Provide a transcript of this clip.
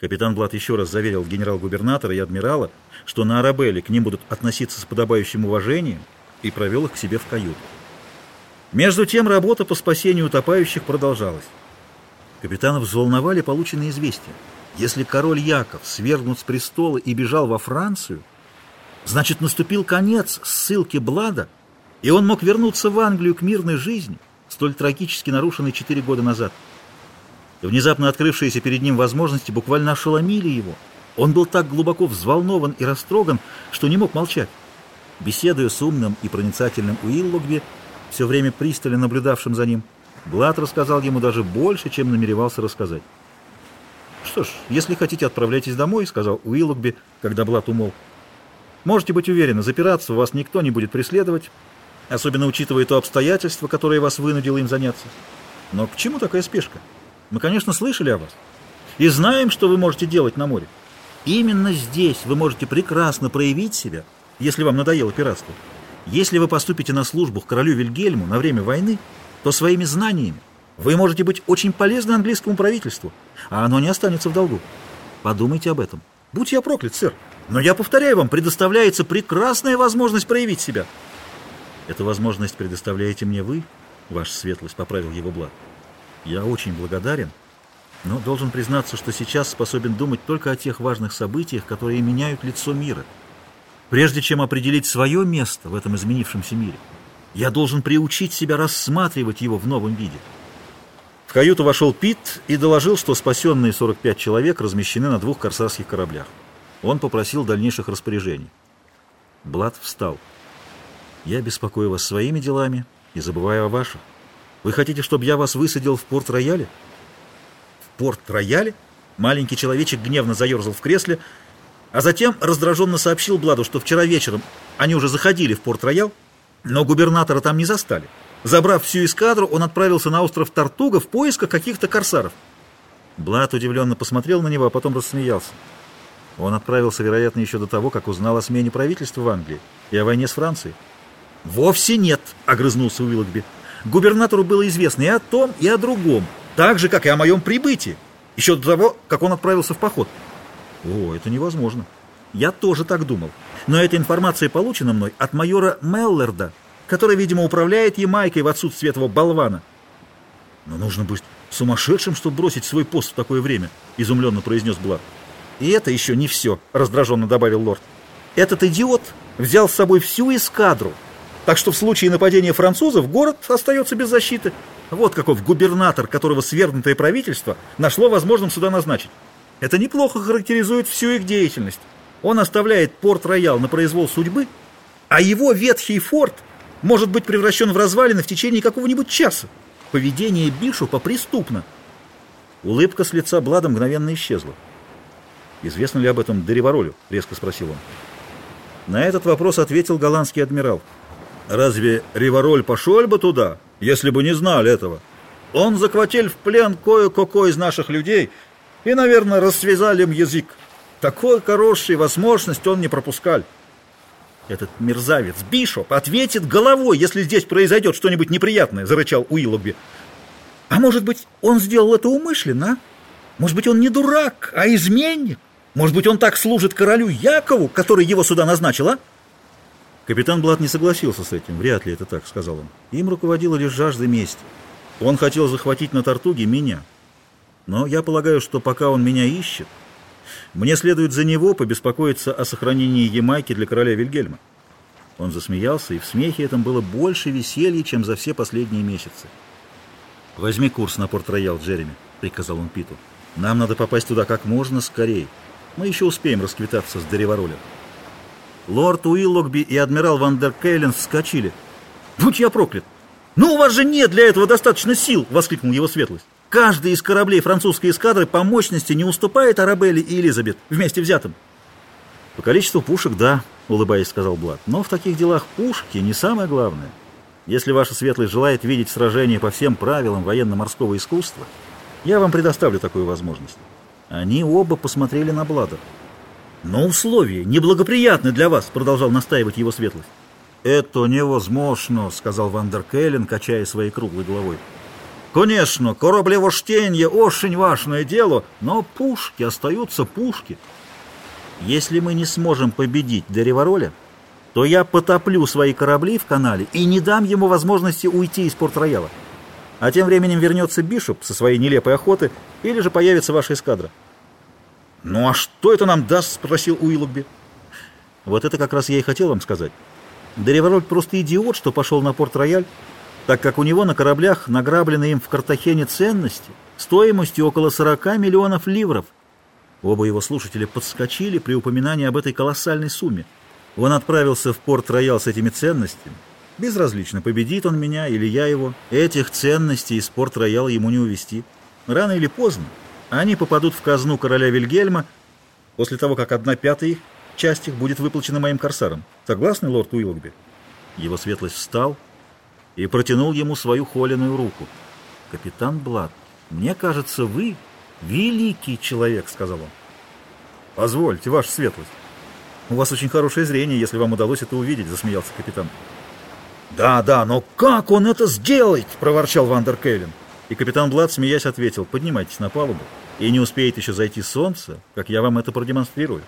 Капитан Блат еще раз заверил генерал-губернатора и адмирала, что на Арабелле к ним будут относиться с подобающим уважением, и провел их к себе в каюту. Между тем работа по спасению утопающих продолжалась. Капитанов взволновали полученные известия. Если король Яков свергнут с престола и бежал во Францию, значит, наступил конец ссылки Блада, и он мог вернуться в Англию к мирной жизни, столь трагически нарушенной четыре года назад. Внезапно открывшиеся перед ним возможности буквально ошеломили его. Он был так глубоко взволнован и растроган, что не мог молчать. Беседуя с умным и проницательным Уиллогби, все время пристально наблюдавшим за ним, Блад рассказал ему даже больше, чем намеревался рассказать. «Что ж, если хотите, отправляйтесь домой», — сказал Уиллогби, когда Блад умолк. «Можете быть уверены, запираться вас никто не будет преследовать, особенно учитывая то обстоятельство, которое вас вынудило им заняться. Но к чему такая спешка?» Мы, конечно, слышали о вас и знаем, что вы можете делать на море. Именно здесь вы можете прекрасно проявить себя, если вам надоело пиратство. Если вы поступите на службу к королю Вильгельму на время войны, то своими знаниями вы можете быть очень полезны английскому правительству, а оно не останется в долгу. Подумайте об этом. Будь я проклят, сэр. Но я повторяю вам, предоставляется прекрасная возможность проявить себя. Эту возможность предоставляете мне вы, ваша светлость, поправил его Блад. Я очень благодарен, но должен признаться, что сейчас способен думать только о тех важных событиях, которые меняют лицо мира. Прежде чем определить свое место в этом изменившемся мире, я должен приучить себя рассматривать его в новом виде. В каюту вошел Пит и доложил, что спасенные 45 человек размещены на двух корсарских кораблях. Он попросил дальнейших распоряжений. Блад встал. «Я беспокою вас своими делами и забываю о ваших. Вы хотите, чтобы я вас высадил в порт-рояле? В порт-рояле? Маленький человечек гневно заерзал в кресле, а затем раздраженно сообщил Бладу, что вчера вечером они уже заходили в порт-роял, но губернатора там не застали. Забрав всю эскадру, он отправился на остров Тартуга в поисках каких-то корсаров. Блад удивленно посмотрел на него, а потом рассмеялся. Он отправился, вероятно, еще до того, как узнал о смене правительства в Англии и о войне с Францией. «Вовсе нет!» — огрызнулся Уиллогби. Губернатору было известно и о том, и о другом, так же, как и о моем прибытии, еще до того, как он отправился в поход. О, это невозможно. Я тоже так думал. Но эта информация получена мной от майора Меллерда, который, видимо, управляет Ямайкой в отсутствие этого болвана. Но нужно быть сумасшедшим, чтобы бросить свой пост в такое время, изумленно произнес Блад. И это еще не все, раздраженно добавил лорд. Этот идиот взял с собой всю эскадру, так что в случае нападения французов город остается без защиты. Вот каков губернатор, которого свергнутое правительство нашло возможным сюда назначить. Это неплохо характеризует всю их деятельность. Он оставляет порт-роял на произвол судьбы, а его ветхий форт может быть превращен в развалины в течение какого-нибудь часа. Поведение Бишопа преступно. Улыбка с лица Блада мгновенно исчезла. «Известно ли об этом Дереваролю?» — резко спросил он. На этот вопрос ответил голландский адмирал. Разве Ривароль пошел бы туда, если бы не знал этого? Он захватил в плен кое-какой из наших людей и, наверное, рассвязал им язык. Такой хорошей возможности он не пропускал. Этот мерзавец Бишоп ответит головой, если здесь произойдет что-нибудь неприятное, зарычал Уиллогби. А может быть, он сделал это умышленно, а? Может быть, он не дурак, а изменник? Может быть, он так служит королю Якову, который его сюда назначил, а? Капитан Блат не согласился с этим, вряд ли это так, сказал он. Им руководила лишь жажда мести. Он хотел захватить на Тартуге меня. Но я полагаю, что пока он меня ищет, мне следует за него побеспокоиться о сохранении Ямайки для короля Вильгельма. Он засмеялся, и в смехе этом было больше веселья, чем за все последние месяцы. «Возьми курс на Порт-Роял, Джереми», — приказал он Питу. «Нам надо попасть туда как можно скорее. Мы еще успеем расквитаться с Дереваролем». Лорд Уиллогби и адмирал Ван дер Кейлен вскочили. «Будь я проклят! Ну, у вас же нет для этого достаточно сил!» — воскликнул его светлость. «Каждый из кораблей французской эскадры по мощности не уступает Арабелле и Элизабет вместе взятым». «По количеству пушек, да», — улыбаясь, сказал Блад. «Но в таких делах пушки не самое главное. Если ваша светлость желает видеть сражение по всем правилам военно-морского искусства, я вам предоставлю такую возможность». Они оба посмотрели на Блада. «Но условия неблагоприятны для вас», — продолжал настаивать его светлость. «Это невозможно», — сказал Вандер Келлен, качая своей круглой головой. Конечно, кораблевождение очень важное дело, но пушки остаются пушки. Если мы не сможем победить Деревороля, то я потоплю свои корабли в канале и не дам ему возможности уйти из Порт-Рояла. А тем временем вернется Бишоп со своей нелепой охоты, или же появится ваша эскадра. «Ну а что это нам даст?» — спросил Уиллогби. «Вот это как раз я и хотел вам сказать. Деревароль просто идиот, что пошел на Порт-Рояль, так как у него на кораблях награблены им в Картахене ценности стоимостью около 40 миллионов ливров. Оба его слушателя подскочили при упоминании об этой колоссальной сумме. Он отправился в Порт-Роял с этими ценностями. Безразлично, победит он меня или я его. Этих ценностей из Порт-Рояла ему не увести. Рано или поздно они попадут в казну короля Вильгельма после того, как одна пятая часть их будет выплачена моим корсарам. Согласны, лорд Уиллогби? Его светлость встал и протянул ему свою холеную руку. «Капитан Блад, мне кажется, вы великий человек», — сказал он. «Позвольте, ваша светлость. У вас очень хорошее зрение, если вам удалось это увидеть», — засмеялся капитан. «Да, да, но как он это сделает?» — проворчал Вандер Кевин. И капитан Блад, смеясь, ответил, «Поднимайтесь на палубу, и не успеет еще зайти солнце, как я вам это продемонстрирую».